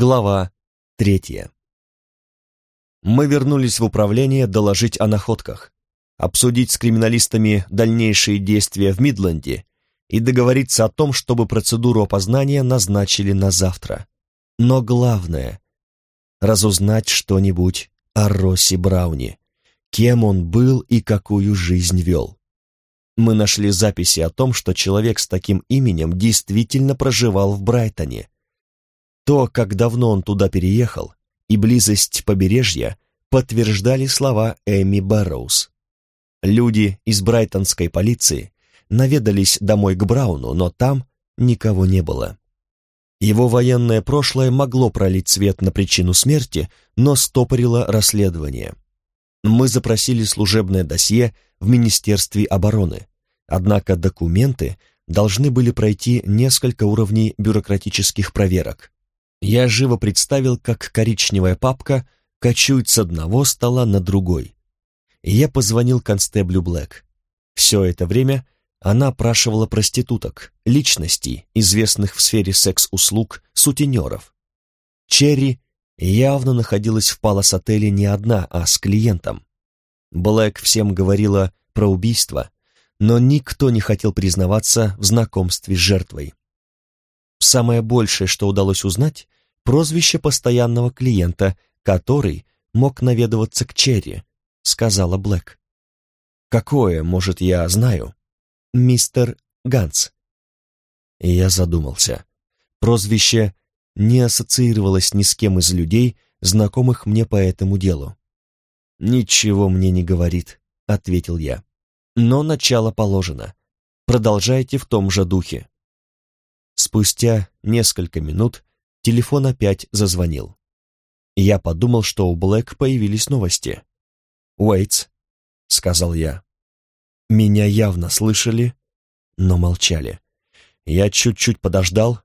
Глава третья. Мы вернулись в управление доложить о находках, обсудить с криминалистами дальнейшие действия в Мидленде и договориться о том, чтобы процедуру опознания назначили на завтра. Но главное — разузнать что-нибудь о Росси Брауне, кем он был и какую жизнь вел. Мы нашли записи о том, что человек с таким именем действительно проживал в Брайтоне — то, как давно он туда переехал, и близость побережья подтверждали слова Эми Бэрроуз. Люди из брайтонской полиции наведались домой к Брауну, но там никого не было. Его военное прошлое могло пролить свет на причину смерти, но стопорило расследование. Мы запросили служебное досье в Министерстве обороны, однако документы должны были пройти несколько уровней бюрократических проверок. Я живо представил, как коричневая папка кочует с одного стола на другой. И я позвонил констеблю Блэк. Все это время она опрашивала проституток, личностей, известных в сфере секс-услуг, сутенеров. Черри явно находилась в палас-отеле не одна, а с клиентом. Блэк всем говорила про убийство, но никто не хотел признаваться в знакомстве с жертвой. Самое большее, что удалось узнать, прозвище постоянного клиента, который мог наведываться к Черри, сказала Блэк. Какое, может, я знаю? Мистер Ганс. Я задумался. Прозвище не ассоциировалось ни с кем из людей, знакомых мне по этому делу. «Ничего мне не говорит», — ответил я. «Но начало положено. Продолжайте в том же духе». Спустя несколько минут телефон опять зазвонил. Я подумал, что у Блэк появились новости. «Уэйтс», — сказал я. Меня явно слышали, но молчали. Я чуть-чуть подождал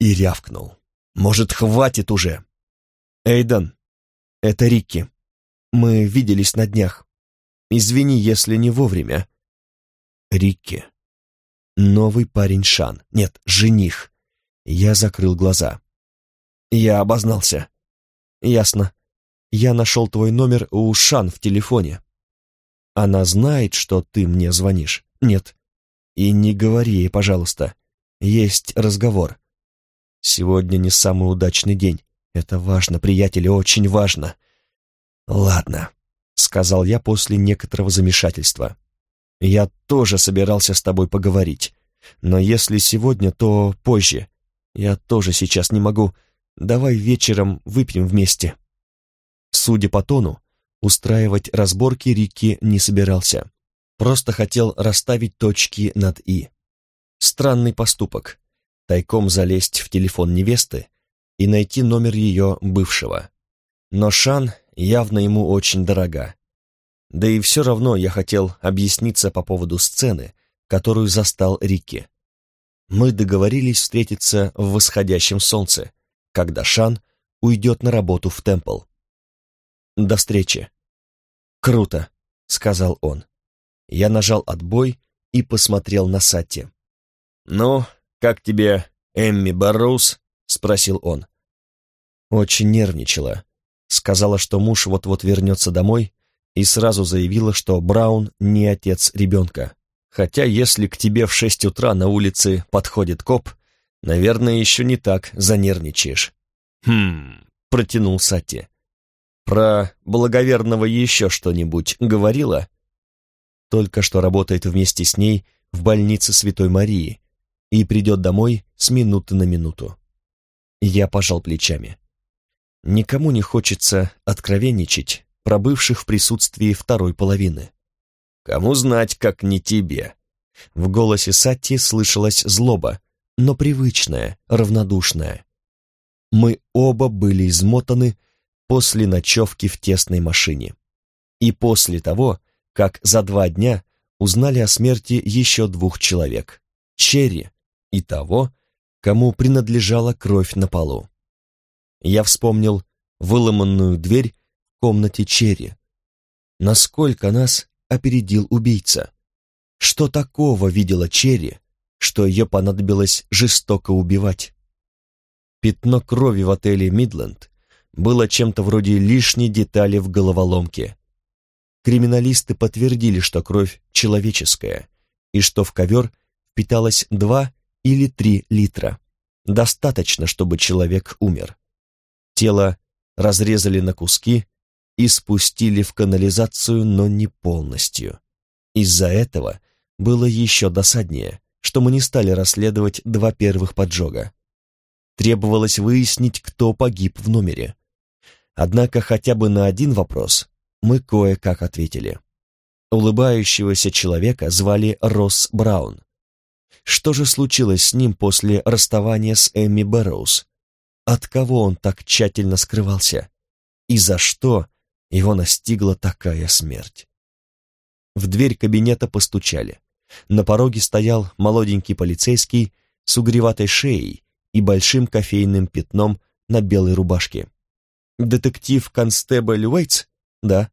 и рявкнул. «Может, хватит уже?» «Эйден, это Рикки. Мы виделись на днях. Извини, если не вовремя». «Рикки. Новый парень Шан. Нет, жених. Я закрыл глаза. Я обознался. Ясно. Я нашел твой номер у Шан в телефоне. Она знает, что ты мне звонишь? Нет. И не говори ей, пожалуйста. Есть разговор. Сегодня не самый удачный день. Это важно, приятели, очень важно. Ладно, сказал я после некоторого замешательства. Я тоже собирался с тобой поговорить. Но если сегодня, то позже. Я тоже сейчас не могу. Давай вечером выпьем вместе. Судя по тону, устраивать разборки Рикки не собирался. Просто хотел расставить точки над «и». Странный поступок. Тайком залезть в телефон невесты и найти номер ее бывшего. Но Шан явно ему очень дорога. Да и все равно я хотел объясниться по поводу сцены, которую застал Рикки. Мы договорились встретиться в восходящем солнце, когда Шан уйдет на работу в Темпл. До встречи. Круто, сказал он. Я нажал отбой и посмотрел на Сатти. «Ну, как тебе Эмми Барроуз?» — спросил он. Очень нервничала. Сказала, что муж вот-вот вернется домой, и сразу заявила, что Браун не отец ребенка. Хотя если к тебе в шесть утра на улице подходит коп, наверное, еще не так занервничаешь. «Хм...» — протянул Сати. «Про благоверного еще что-нибудь говорила?» Только что работает вместе с ней в больнице Святой Марии и придет домой с минуты на минуту. Я пожал плечами. Никому не хочется откровенничать пробывших в присутствии второй половины. «Кому знать, как не тебе?» В голосе Сатти слышалась злоба, но привычная, равнодушная. Мы оба были измотаны после ночевки в тесной машине. И после того, как за два дня узнали о смерти еще двух человек, Черри и того, кому принадлежала кровь на полу. Я вспомнил выломанную дверь комнате Черри. Насколько нас опередил убийца? Что такого видела Черри, что ее понадобилось жестоко убивать? Пятно крови в отеле «Мидленд» было чем-то вроде лишней детали в головоломке. Криминалисты подтвердили, что кровь человеческая, и что в ковер впиталось два или три литра. Достаточно, чтобы человек умер. Тело разрезали на куски и спустили в канализацию, но не полностью. Из-за этого было еще досаднее, что мы не стали расследовать два первых поджога. Требовалось выяснить, кто погиб в номере. Однако хотя бы на один вопрос мы кое-как ответили. Улыбающегося человека звали Росс Браун. Что же случилось с ним после расставания с Эмми Бэрроуз? От кого он так тщательно скрывался? И за что его настигла такая смерть? В дверь кабинета постучали. На пороге стоял молоденький полицейский с угреватой шеей и большим кофейным пятном на белой рубашке. «Детектив-констебль Уэйтс?» «Да».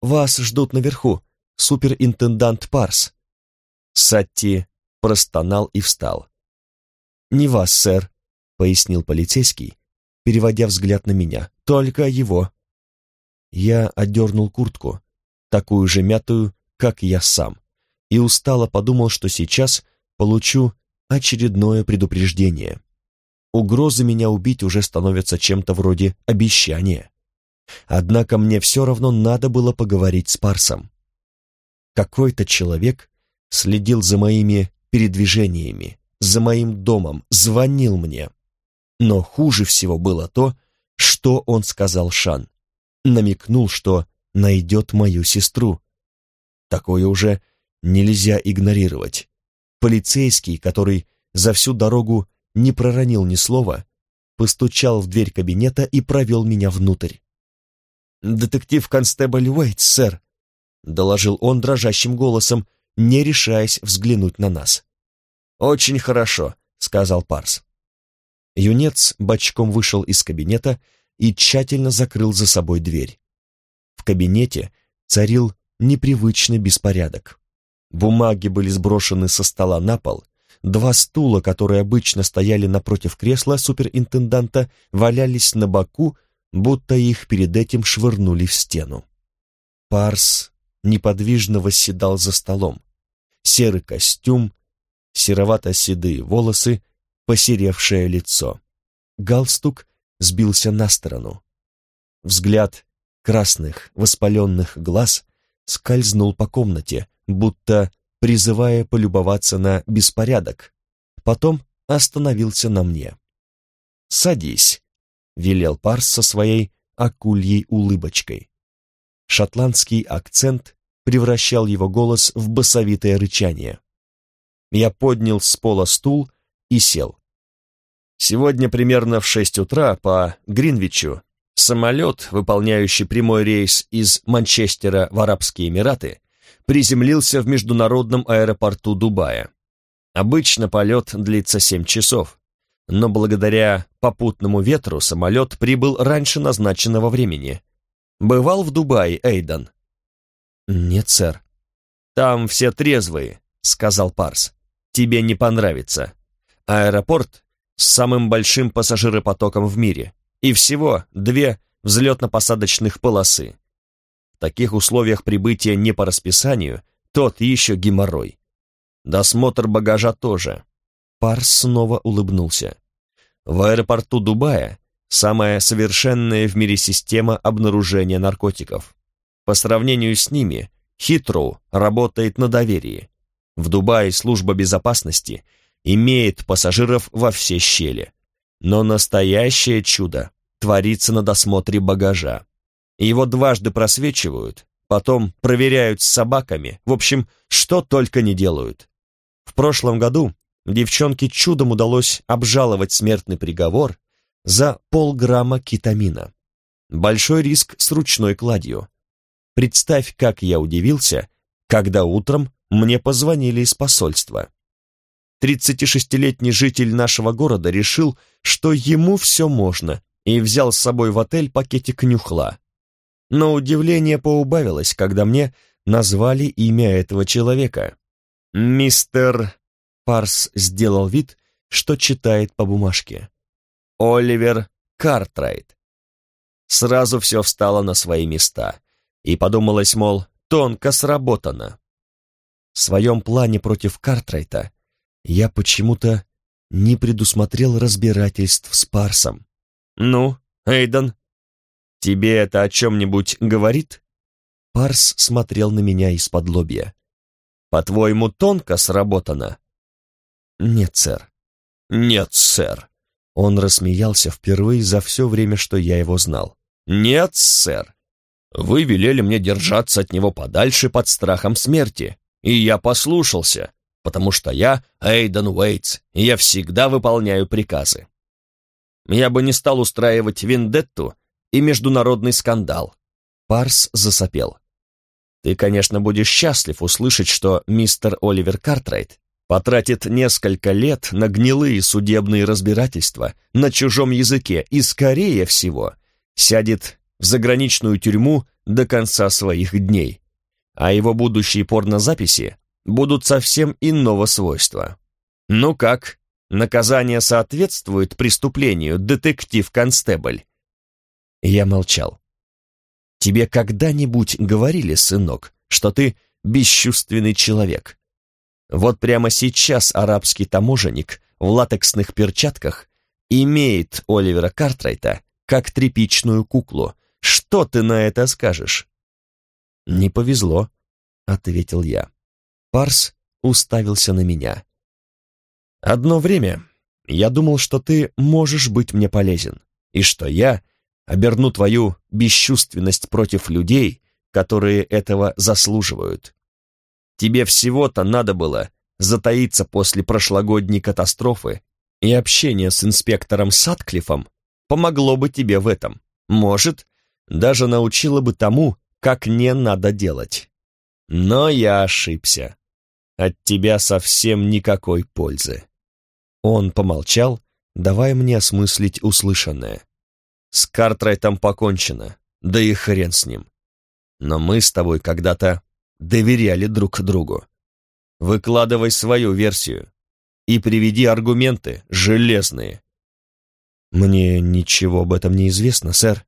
«Вас ждут наверху. Суперинтендант Парс». Сатти простонал и встал. «Не вас, сэр», — пояснил полицейский, переводя взгляд на меня. «Только его». Я одернул куртку, такую же мятую, как я сам, и устало подумал, что сейчас получу очередное предупреждение. Угрозы меня убить уже становятся чем-то вроде обещания. Однако мне все равно надо было поговорить с Парсом. Какой-то человек следил за моими передвижениями, за моим домом, звонил мне. Но хуже всего было то, что он сказал Шан. Намекнул, что найдет мою сестру. Такое уже нельзя игнорировать. Полицейский, который за всю дорогу не проронил ни слова, постучал в дверь кабинета и провел меня внутрь. «Детектив-констебль Уэйт, сэр», — доложил он дрожащим голосом, не решаясь взглянуть на нас. «Очень хорошо», — сказал Парс. Юнец бочком вышел из кабинета и тщательно закрыл за собой дверь. В кабинете царил непривычный беспорядок. Бумаги были сброшены со стола на пол, два стула, которые обычно стояли напротив кресла суперинтенданта, валялись на боку, будто их перед этим швырнули в стену. Парс неподвижно восседал за столом. Серый костюм, серовато-седые волосы, посеревшее лицо. Галстук сбился на сторону. Взгляд красных воспаленных глаз скользнул по комнате, будто призывая полюбоваться на беспорядок. Потом остановился на мне. «Садись», — велел Парс со своей акульей улыбочкой. Шотландский акцент превращал его голос в басовитое рычание. Я поднял с пола стул и сел. Сегодня примерно в шесть утра по Гринвичу Самолет, выполняющий прямой рейс из Манчестера в Арабские Эмираты, приземлился в международном аэропорту Дубая. Обычно полет длится 7 часов, но благодаря попутному ветру самолет прибыл раньше назначенного времени. Бывал в Дубае, Эйдан? Нет, сэр. Там все трезвые, сказал Парс. Тебе не понравится. Аэропорт с самым большим пассажиропотоком в мире и всего две взлетно-посадочных полосы. В таких условиях прибытия не по расписанию, тот еще геморрой. Досмотр багажа тоже. Парс снова улыбнулся. В аэропорту Дубая самая совершенная в мире система обнаружения наркотиков. По сравнению с ними, Хитроу работает на доверии. В Дубае служба безопасности имеет пассажиров во все щели. Но настоящее чудо творится на досмотре багажа. Его дважды просвечивают, потом проверяют с собаками, в общем, что только не делают. В прошлом году девчонке чудом удалось обжаловать смертный приговор за полграмма кетамина. Большой риск с ручной кладью. Представь, как я удивился, когда утром мне позвонили из посольства. 36-летний житель нашего города решил, что ему все можно, и взял с собой в отель пакетик нюхла. Но удивление поубавилось, когда мне назвали имя этого человека. Мистер Парс сделал вид, что читает по бумажке. Оливер Картрайт. Сразу все встало на свои места, и подумалось, мол, тонко сработано. В своем плане против Картрайта я почему-то не предусмотрел разбирательств с Парсом. «Ну, Эйден, тебе это о чем-нибудь говорит?» Парс смотрел на меня из-под лобья. «По-твоему, тонко сработано?» «Нет, сэр». «Нет, сэр». Он рассмеялся впервые за все время, что я его знал. «Нет, сэр. Вы велели мне держаться от него подальше под страхом смерти, и я послушался, потому что я Эйден Уэйтс, и я всегда выполняю приказы. Я бы не стал устраивать вендетту и международный скандал». Парс засопел. «Ты, конечно, будешь счастлив услышать, что мистер Оливер Картрайт потратит несколько лет на гнилые судебные разбирательства на чужом языке и, скорее всего, сядет в заграничную тюрьму до конца своих дней, а его будущие порнозаписи будут совсем иного свойства. Ну как, наказание соответствует преступлению, детектив-констебль? Я молчал. Тебе когда-нибудь говорили, сынок, что ты бесчувственный человек? Вот прямо сейчас арабский таможенник в латексных перчатках имеет Оливера Картрайта как тряпичную куклу. Что ты на это скажешь?» «Не повезло», — ответил я. Парс уставился на меня. «Одно время я думал, что ты можешь быть мне полезен, и что я оберну твою бесчувственность против людей, которые этого заслуживают. Тебе всего-то надо было затаиться после прошлогодней катастрофы, и общение с инспектором Сатклифом помогло бы тебе в этом. Может, даже научило бы тому, как не надо делать. Но я ошибся. От тебя совсем никакой пользы. Он помолчал, давая мне осмыслить услышанное. С Картрайтом покончено, да и хрен с ним. Но мы с тобой когда-то доверяли друг другу. Выкладывай свою версию и приведи аргументы железные. Мне ничего об этом не известно, сэр.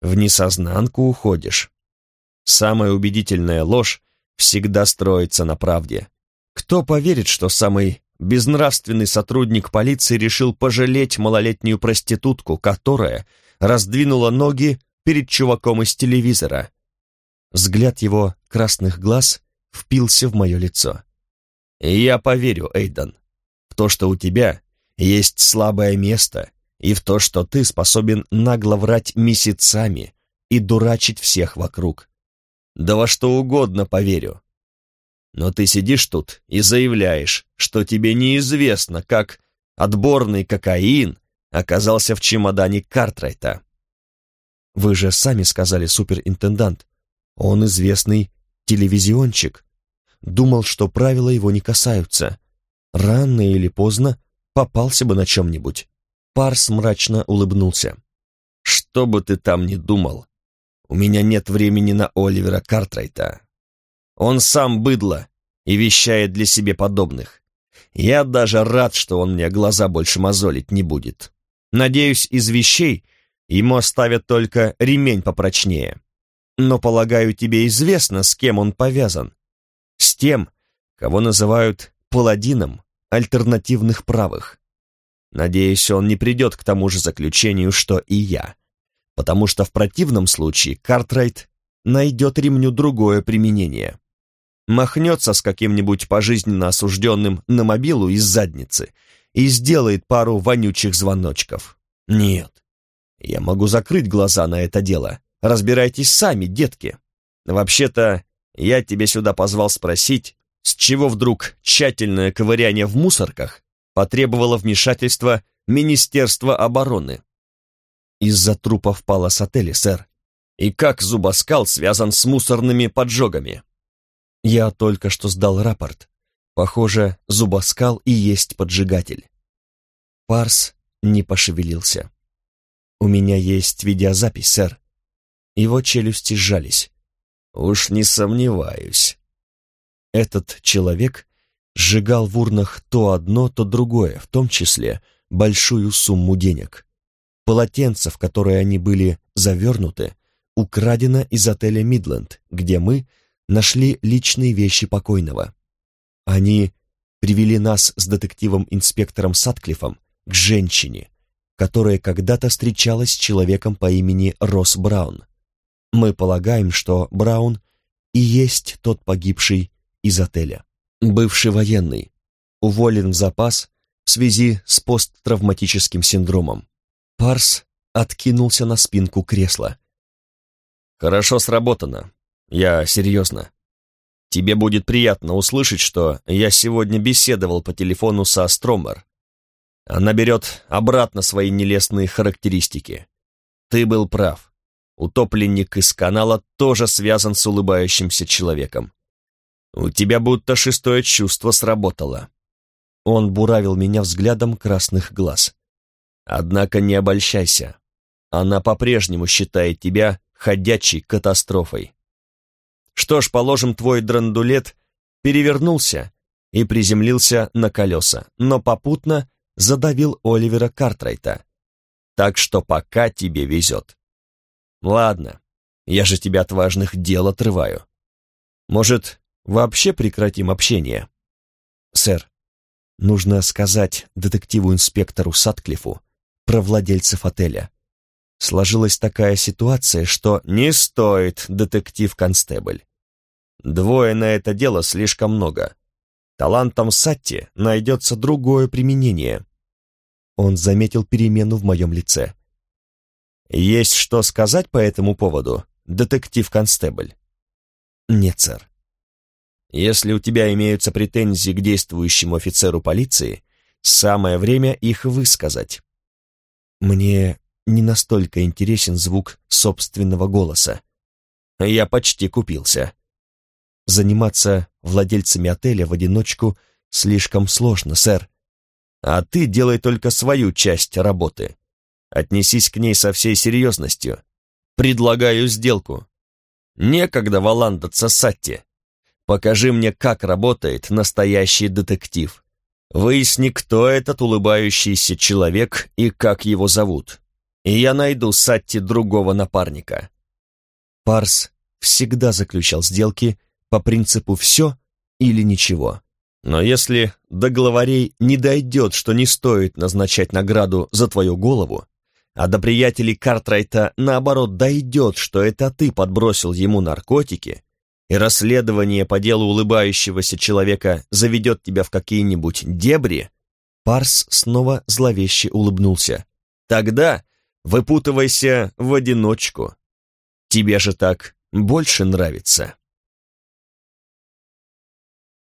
В несознанку уходишь. Самая убедительная ложь всегда строится на правде. Кто поверит, что самый безнравственный сотрудник полиции решил пожалеть малолетнюю проститутку, которая раздвинула ноги перед чуваком из телевизора, Взгляд его красных глаз впился в мое лицо. «Я поверю, Эйден, в то, что у тебя есть слабое место, и в то, что ты способен нагло врать месяцами и дурачить всех вокруг. Да во что угодно поверю. Но ты сидишь тут и заявляешь, что тебе неизвестно, как отборный кокаин оказался в чемодане Картрайта. Вы же сами сказали, суперинтендант, он известный телевизионщик. Думал, что правила его не касаются. Рано или поздно попался бы на чем-нибудь. Парс мрачно улыбнулся. «Что бы ты там ни думал, у меня нет времени на Оливера Картрайта. Он сам быдло и вещает для себе подобных. Я даже рад, что он мне глаза больше мозолить не будет. Надеюсь, из вещей ему оставят только ремень попрочнее. Но, полагаю, тебе известно, с кем он повязан. С тем, кого называют паладином альтернативных правых. Надеюсь, он не придет к тому же заключению, что и я, потому что в противном случае Картрайт найдет ремню другое применение. Махнется с каким-нибудь пожизненно осужденным на мобилу из задницы и сделает пару вонючих звоночков. Нет, я могу закрыть глаза на это дело, Разбирайтесь сами, детки. Вообще-то, я тебя сюда позвал спросить, с чего вдруг тщательное ковыряние в мусорках потребовало вмешательства Министерства обороны. Из-за трупа впала с отеля, сэр. И как зубоскал связан с мусорными поджогами? Я только что сдал рапорт. Похоже, зубоскал и есть поджигатель. Парс не пошевелился. У меня есть видеозапись, сэр. Его челюсти сжались. «Уж не сомневаюсь». Этот человек сжигал в урнах то одно, то другое, в том числе большую сумму денег. Полотенце, в которое они были завернуты, украдено из отеля «Мидленд», где мы нашли личные вещи покойного. Они привели нас с детективом-инспектором Сатклифом к женщине, которая когда-то встречалась с человеком по имени Росс Браун. Мы полагаем, что Браун и есть тот погибший из отеля. Бывший военный, уволен в запас в связи с посттравматическим синдромом. Парс откинулся на спинку кресла. «Хорошо сработано. Я серьезно. Тебе будет приятно услышать, что я сегодня беседовал по телефону со Стромер. Она берет обратно свои нелестные характеристики. Ты был прав. Утопленник из канала тоже связан с улыбающимся человеком. У тебя будто шестое чувство сработало. Он буравил меня взглядом красных глаз. Однако не обольщайся. Она по-прежнему считает тебя ходячей катастрофой. Что ж, положим, твой драндулет перевернулся и приземлился на колеса, но попутно задавил Оливера Картрайта. Так что пока тебе везет. Ладно, я же тебя от важных дел отрываю. Может, вообще прекратим общение? Сэр, нужно сказать детективу-инспектору Сатклифу про владельцев отеля. Сложилась такая ситуация, что не стоит, детектив-констебль. Двое на это дело слишком много. Талантом Сатти найдется другое применение. Он заметил перемену в моем лице. Есть что сказать по этому поводу, детектив-констебль? Нет, сэр. Если у тебя имеются претензии к действующему офицеру полиции, самое время их высказать. Мне не настолько интересен звук собственного голоса. Я почти купился. Заниматься владельцами отеля в одиночку слишком сложно, сэр. А ты делай только свою часть работы. Отнесись к ней со всей серьезностью. Предлагаю сделку. Некогда валандаться Сатти. Покажи мне, как работает настоящий детектив. Выясни, кто этот улыбающийся человек и как его зовут. И я найду Сатти другого напарника. Парс всегда заключал сделки по принципу «все или ничего». Но если до главарей не дойдет, что не стоит назначать награду за твою голову, а до приятелей Картрайта наоборот дойдет, что это ты подбросил ему наркотики, и расследование по делу улыбающегося человека заведет тебя в какие-нибудь дебри, Парс снова зловеще улыбнулся. Тогда выпутывайся в одиночку. Тебе же так больше нравится.